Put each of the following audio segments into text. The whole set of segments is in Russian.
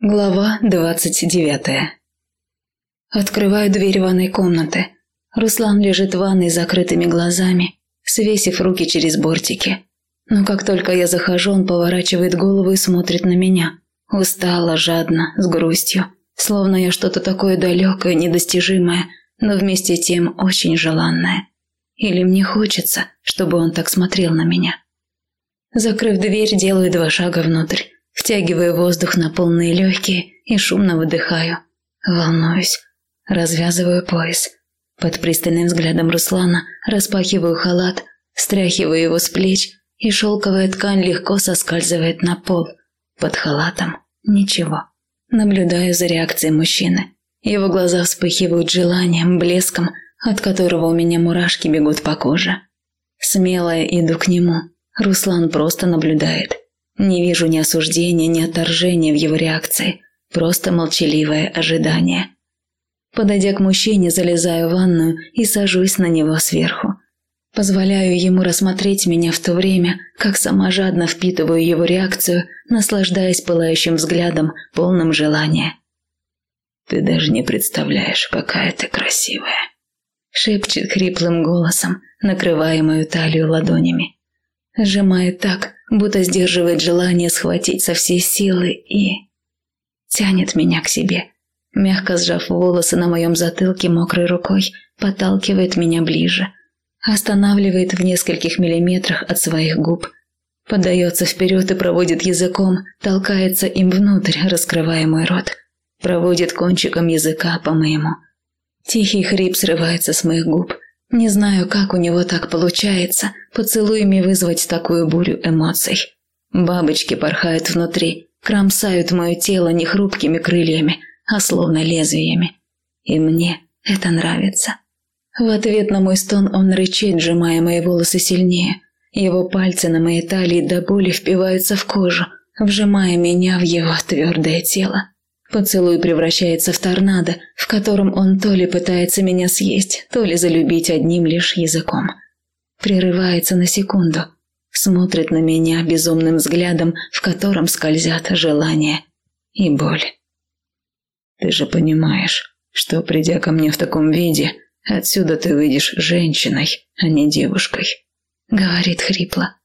Глава двадцать девятая Открываю дверь ванной комнаты. Руслан лежит в ванной с закрытыми глазами, свесив руки через бортики. Но как только я захожу, он поворачивает голову и смотрит на меня. Устало, жадно, с грустью. Словно я что-то такое далекое, недостижимое, но вместе тем очень желанное. Или мне хочется, чтобы он так смотрел на меня. Закрыв дверь, делаю два шага внутрь. Втягиваю воздух на полные легкие и шумно выдыхаю. Волнуюсь. Развязываю пояс. Под пристальным взглядом Руслана распахиваю халат, стряхиваю его с плеч, и шелковая ткань легко соскальзывает на пол. Под халатом ничего. Наблюдаю за реакцией мужчины. Его глаза вспыхивают желанием, блеском, от которого у меня мурашки бегут по коже. Смелая иду к нему. Руслан просто наблюдает. Не вижу ни осуждения, ни отторжения в его реакции, просто молчаливое ожидание. Подойдя к мужчине, залезаю в ванную и сажусь на него сверху. Позволяю ему рассмотреть меня в то время, как сама жадно впитываю его реакцию, наслаждаясь пылающим взглядом, полным желания. «Ты даже не представляешь, какая ты красивая», – шепчет хриплым голосом, накрывая мою талию ладонями. Сжимает так, будто сдерживает желание схватить со всей силы и... Тянет меня к себе. Мягко сжав волосы на моем затылке мокрой рукой, подталкивает меня ближе. Останавливает в нескольких миллиметрах от своих губ. Подается вперед и проводит языком, толкается им внутрь, раскрывая мой рот. Проводит кончиком языка по моему. Тихий хрип срывается с моих губ. Не знаю, как у него так получается, поцелуями вызвать такую бурю эмоций. Бабочки порхают внутри, кромсают мое тело не хрупкими крыльями, а словно лезвиями. И мне это нравится. В ответ на мой стон он рычит, сжимая мои волосы сильнее. Его пальцы на моей талии до боли впиваются в кожу, вжимая меня в его твердое тело. Поцелуй превращается в торнадо, в котором он то ли пытается меня съесть, то ли залюбить одним лишь языком. Прерывается на секунду, смотрит на меня безумным взглядом, в котором скользят желание и боль. Ты же понимаешь, что придя ко мне в таком виде, отсюда ты выйдешь женщиной, а не девушкой, говорит хрипло.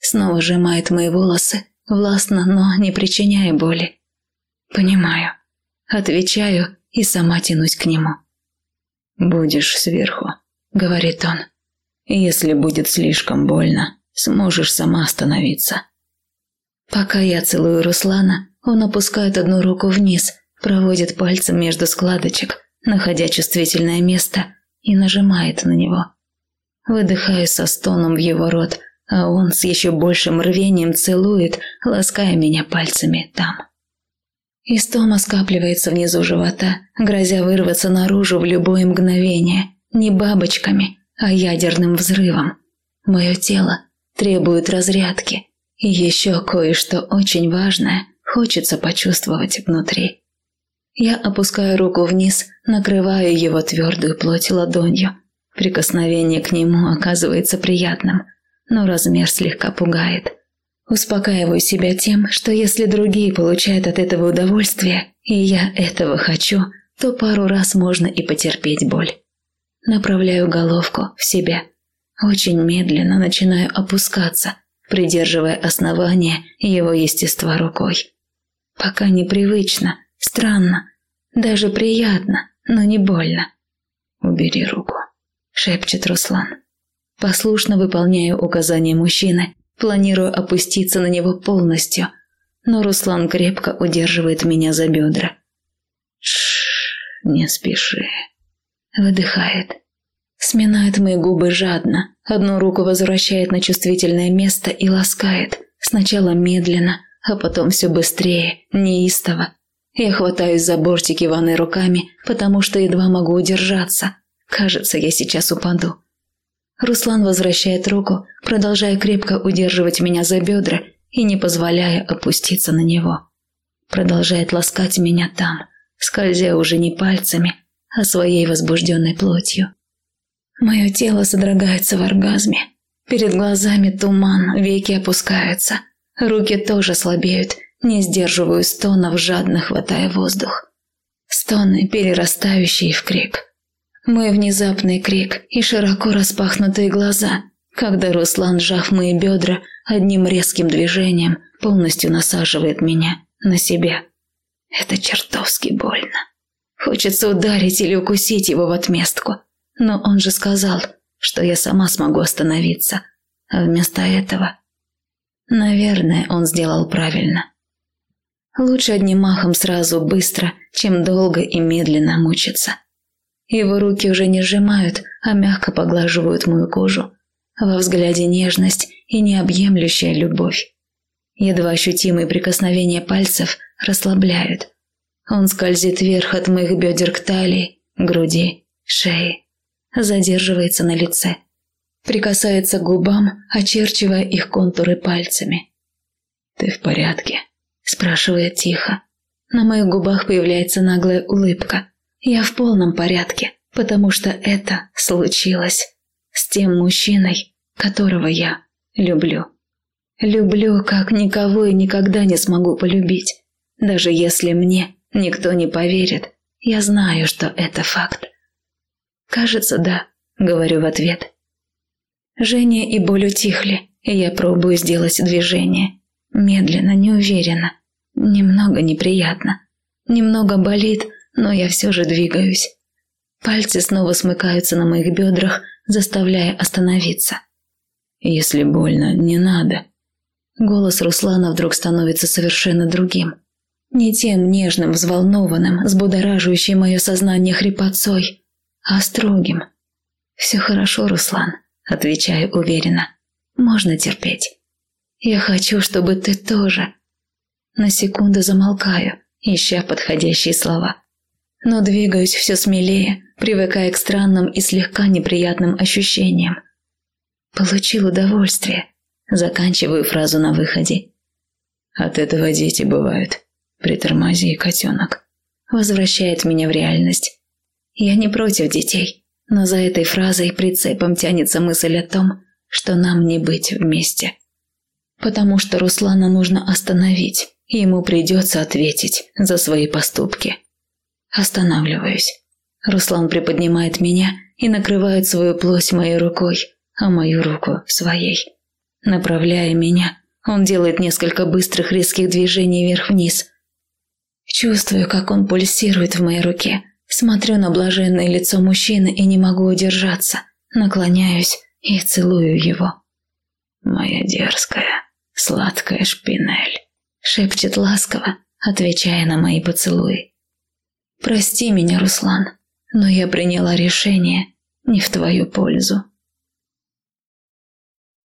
Снова сжимает мои волосы, властно, но не причиняя боли. «Понимаю». Отвечаю и сама тянусь к нему. «Будешь сверху», — говорит он. «Если будет слишком больно, сможешь сама остановиться». Пока я целую Руслана, он опускает одну руку вниз, проводит пальцем между складочек, находя чувствительное место, и нажимает на него. Выдыхаю со стоном в его рот, а он с еще большим рвением целует, лаская меня пальцами там. Истома скапливается внизу живота, грозя вырваться наружу в любое мгновение. Не бабочками, а ядерным взрывом. Мое тело требует разрядки. И еще кое-что очень важное хочется почувствовать внутри. Я опускаю руку вниз, накрываю его твердую плоть ладонью. Прикосновение к нему оказывается приятным, но размер слегка пугает – Успокаиваю себя тем, что если другие получают от этого удовольствие, и я этого хочу, то пару раз можно и потерпеть боль. Направляю головку в себя. Очень медленно начинаю опускаться, придерживая основание его естества рукой. Пока непривычно, странно, даже приятно, но не больно. «Убери руку», – шепчет Руслан. Послушно выполняю указания мужчины Планирую опуститься на него полностью, но Руслан крепко удерживает меня за бедра. Шш, не спеши. Выдыхает. Сминает мои губы жадно, одну руку возвращает на чувствительное место и ласкает. Сначала медленно, а потом все быстрее, неистово. Я хватаюсь за бортики ванной руками, потому что едва могу удержаться. Кажется, я сейчас упаду. Руслан возвращает руку, продолжая крепко удерживать меня за бедра и не позволяя опуститься на него. Продолжает ласкать меня там, скользя уже не пальцами, а своей возбужденной плотью. Мое тело содрогается в оргазме. Перед глазами туман, веки опускаются. Руки тоже слабеют, не сдерживаю стонов, жадно хватая воздух. Стоны, перерастающие в крик. Мой внезапный крик и широко распахнутые глаза, когда Руслан, сжав мои бедра, одним резким движением полностью насаживает меня на себя. Это чертовски больно. Хочется ударить или укусить его в отместку. Но он же сказал, что я сама смогу остановиться. А вместо этого... Наверное, он сделал правильно. Лучше одним махом сразу быстро, чем долго и медленно мучиться. Его руки уже не сжимают, а мягко поглаживают мою кожу. Во взгляде нежность и необъемлющая любовь. Едва ощутимые прикосновения пальцев расслабляют. Он скользит вверх от моих бедер к талии, груди, шее. Задерживается на лице. Прикасается к губам, очерчивая их контуры пальцами. «Ты в порядке?» – спрашивает тихо. На моих губах появляется наглая улыбка. Я в полном порядке, потому что это случилось с тем мужчиной, которого я люблю. Люблю, как никого и никогда не смогу полюбить. Даже если мне никто не поверит, я знаю, что это факт. Кажется, да, говорю в ответ. Женя и боль утихли, и я пробую сделать движение. Медленно, неуверенно, немного неприятно. Немного болит, но я все же двигаюсь. Пальцы снова смыкаются на моих бедрах, заставляя остановиться. «Если больно, не надо». Голос Руслана вдруг становится совершенно другим. Не тем нежным, взволнованным, с мое сознание хрипотцой, а строгим. «Все хорошо, Руслан», – отвечаю уверенно. «Можно терпеть. Я хочу, чтобы ты тоже...» На секунду замолкаю, ища подходящие слова но двигаюсь все смелее, привыкая к странным и слегка неприятным ощущениям. Получил удовольствие. Заканчиваю фразу на выходе. От этого дети бывают. Притормози, котенок. Возвращает меня в реальность. Я не против детей, но за этой фразой прицепом тянется мысль о том, что нам не быть вместе. Потому что Руслана нужно остановить, и ему придется ответить за свои поступки. Останавливаюсь. Руслан приподнимает меня и накрывает свою плоть моей рукой, а мою руку своей. Направляя меня, он делает несколько быстрых резких движений вверх-вниз. Чувствую, как он пульсирует в моей руке. Смотрю на блаженное лицо мужчины и не могу удержаться. Наклоняюсь и целую его. «Моя дерзкая, сладкая шпинель», — шепчет ласково, отвечая на мои поцелуи. Прости меня, Руслан, но я приняла решение не в твою пользу.